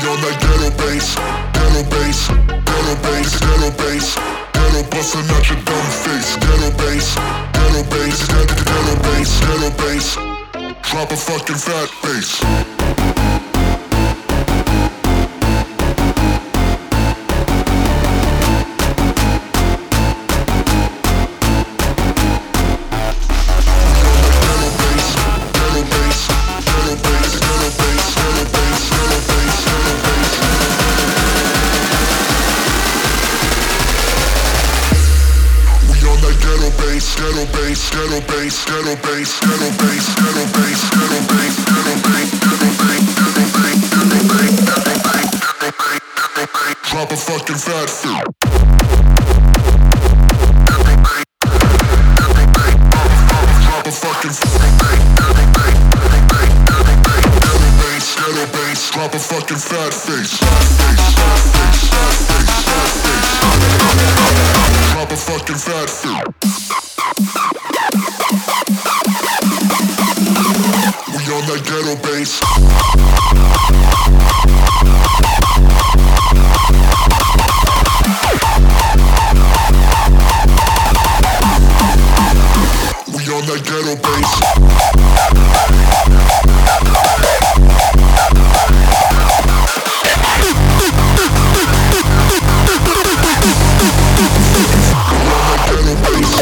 ghetto bass, ghetto bass, ghetto bass, ghetto bass, ghetto bustin' out your dumb face, ghetto bass, ghetto bass, ghetto bass, ghetto bass, drop a fucking fat bass. drop a fucking fat face. Fat face, fat face, fat face fucking fat face.